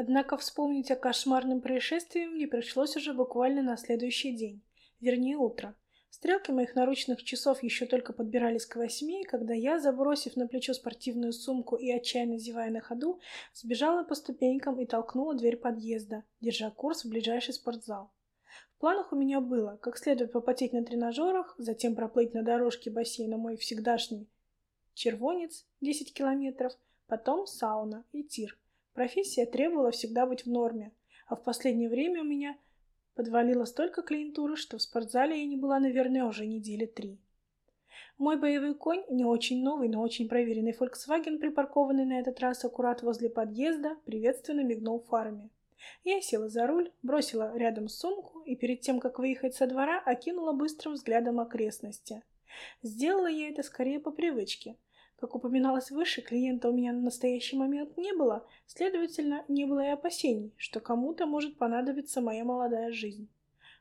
Однако вспомнить о кошмарном происшествии мне пришлось уже буквально на следующий день, вернее утро. Стрелки моих наручных часов еще только подбирались к восьми, когда я, забросив на плечо спортивную сумку и отчаянно зевая на ходу, сбежала по ступенькам и толкнула дверь подъезда, держа курс в ближайший спортзал. В планах у меня было, как следует попотеть на тренажерах, затем проплыть на дорожке бассейна мой всегдашний червонец 10 километров, потом сауна и тир – Профессия требовала всегда быть в норме, а в последнее время у меня подвалило столько клиентуры, что в спортзале я не была, наверное, уже недели три. Мой боевой конь, не очень новый, но очень проверенный Volkswagen, припаркованный на этот раз аккурат возле подъезда, приветственно мигнул фарами. Я села за руль, бросила рядом сумку и перед тем, как выехать со двора, окинула быстрым взглядом окрестности. Сделала я это скорее по привычке – как упоминалось выше, клиента у меня на настоящий момент не было, следовательно, не было и опасений, что кому-то может понадобиться моя молодая жизнь.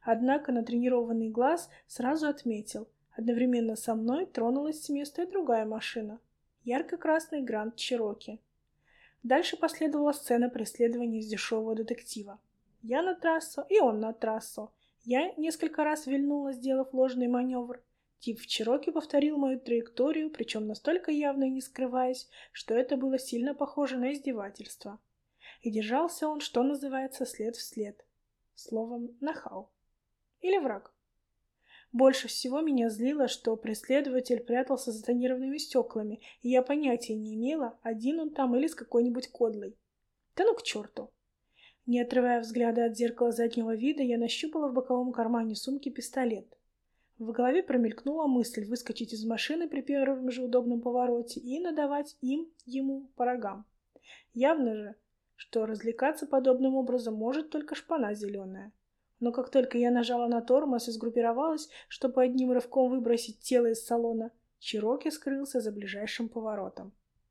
Однако натренированный глаз сразу отметил, одновременно со мной тронулась с места и другая машина. Ярко-красный Гранд Чироки. Дальше последовала сцена преследования из дешевого детектива. Я на трассу, и он на трассу. Я несколько раз вильнула, сделав ложный маневр. Тип в Чироке повторил мою траекторию, причем настолько явно и не скрываясь, что это было сильно похоже на издевательство. И держался он, что называется, след в след. Словом, нахал. Или враг. Больше всего меня злило, что преследователь прятался за тонированными стеклами, и я понятия не имела, один он там или с какой-нибудь кодлой. Да ну к черту! Не отрывая взгляда от зеркала заднего вида, я нащупала в боковом кармане сумки пистолет. В голове промелькнула мысль выскочить из машины при первом же удобном повороте и надавать им, ему, по рогам. Явно же, что развлекаться подобным образом может только шпана зеленая. Но как только я нажала на тормоз и сгруппировалась, чтобы одним рывком выбросить тело из салона, Чироки скрылся за ближайшим поворотом.